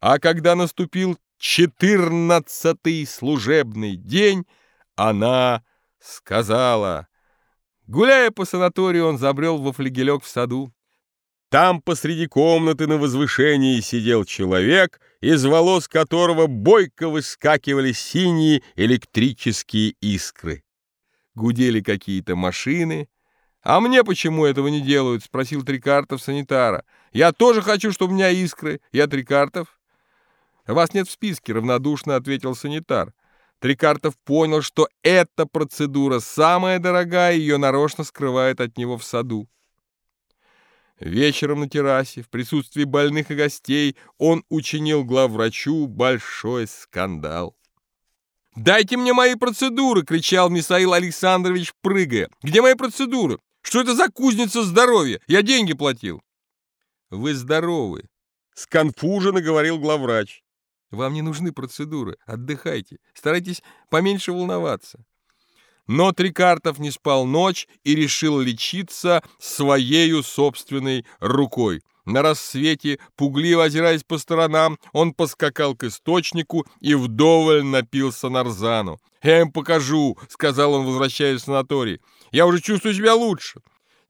А когда наступил четырнадцатый служебный день, она сказала... Гуляя по санаторию, он забрел во флигелек в саду. Там посреди комнаты на возвышении сидел человек, из волос которого бойко выскакивали синие электрические искры. Гудели какие-то машины. «А мне почему этого не делают?» — спросил Трикартов санитара. «Я тоже хочу, чтобы у меня искры. Я Трикартов». «Вас нет в списке», — равнодушно ответил санитар. Трикартов понял, что эта процедура самая дорогая, ее нарочно скрывают от него в саду. Вечером на террасе, в присутствии больных и гостей, он учинил главврачу большой скандал. «Дайте мне мои процедуры!» — кричал Мисаил Александрович, прыгая. «Где мои процедуры? Что это за кузница здоровья? Я деньги платил!» «Вы здоровы!» — сконфуженно говорил главврач. «Вам не нужны процедуры. Отдыхайте. Старайтесь поменьше волноваться. Но Трикартов не спал ночь и решил лечиться своею собственной рукой. На рассвете, пугливо озираясь по сторонам, он поскакал к источнику и вдоволь напился нарзану. «Я им покажу», — сказал он, возвращаясь в санаторий. «Я уже чувствую себя лучше».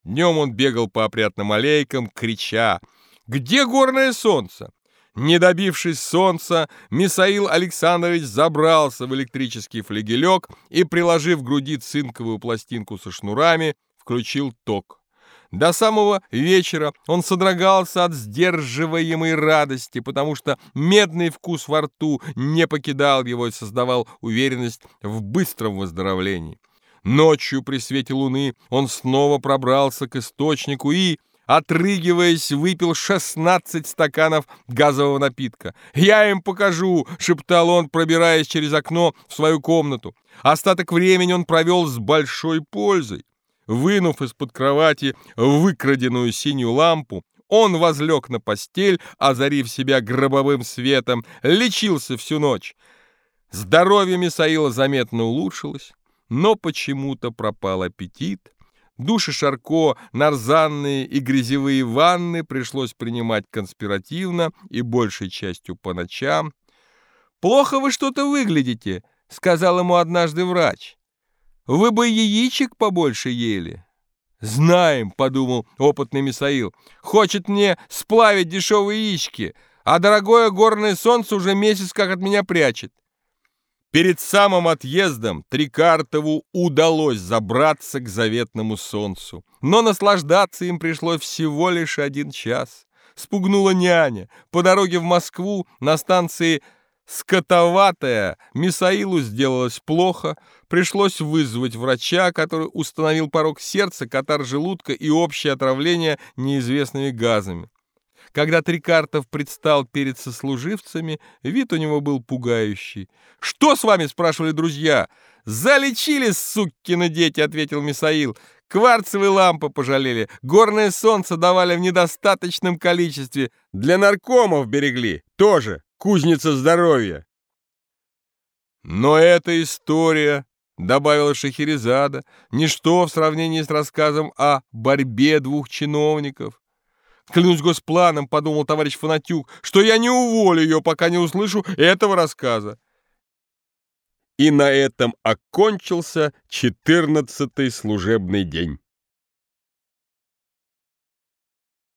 Днем он бегал по опрятным аллейкам, крича «Где горное солнце?» Не добившись солнца, Мисаил Александрович забрался в электрический флегелек и, приложив к груди цинковую пластинку со шнурами, включил ток. До самого вечера он содрогался от сдерживаемой радости, потому что медный вкус во рту не покидал его и создавал уверенность в быстром выздоровлении. Ночью при свете луны он снова пробрался к источнику и, отрыгиваясь, выпил 16 стаканов газового напитка. «Я им покажу!» — шептал он, пробираясь через окно в свою комнату. Остаток времени он провел с большой пользой. Вынув из-под кровати выкраденную синюю лампу, он возлег на постель, озарив себя гробовым светом, лечился всю ночь. Здоровье Мисаила заметно улучшилось, но почему-то пропал аппетит, Души Шарко, нарзанные и грязевые ванны пришлось принимать конспиративно и большей частью по ночам. «Плохо вы что-то выглядите», — сказал ему однажды врач. «Вы бы яичек побольше ели». «Знаем», — подумал опытный Мисаил, — «хочет мне сплавить дешевые яички, а дорогое горное солнце уже месяц как от меня прячет». Перед самым отъездом Трикартову удалось забраться к заветному солнцу, но наслаждаться им пришлось всего лишь один час. Спугнула няня. По дороге в Москву на станции Скотоватая Мисаилу сделалось плохо, пришлось вызвать врача, который установил порог сердца, катар желудка и общее отравление неизвестными газами. Когда Трикартов предстал перед сослуживцами, вид у него был пугающий. «Что с вами?» — спрашивали друзья. «Залечили, суккины дети!» — ответил Мисаил. «Кварцевые лампы пожалели, горное солнце давали в недостаточном количестве. Для наркомов берегли, тоже кузница здоровья». Но эта история, добавила Шахерезада, ничто в сравнении с рассказом о борьбе двух чиновников. Клянусь госпланом, подумал товарищ Фанатюк, что я не уволю ее, пока не услышу этого рассказа. И на этом окончился четырнадцатый служебный день.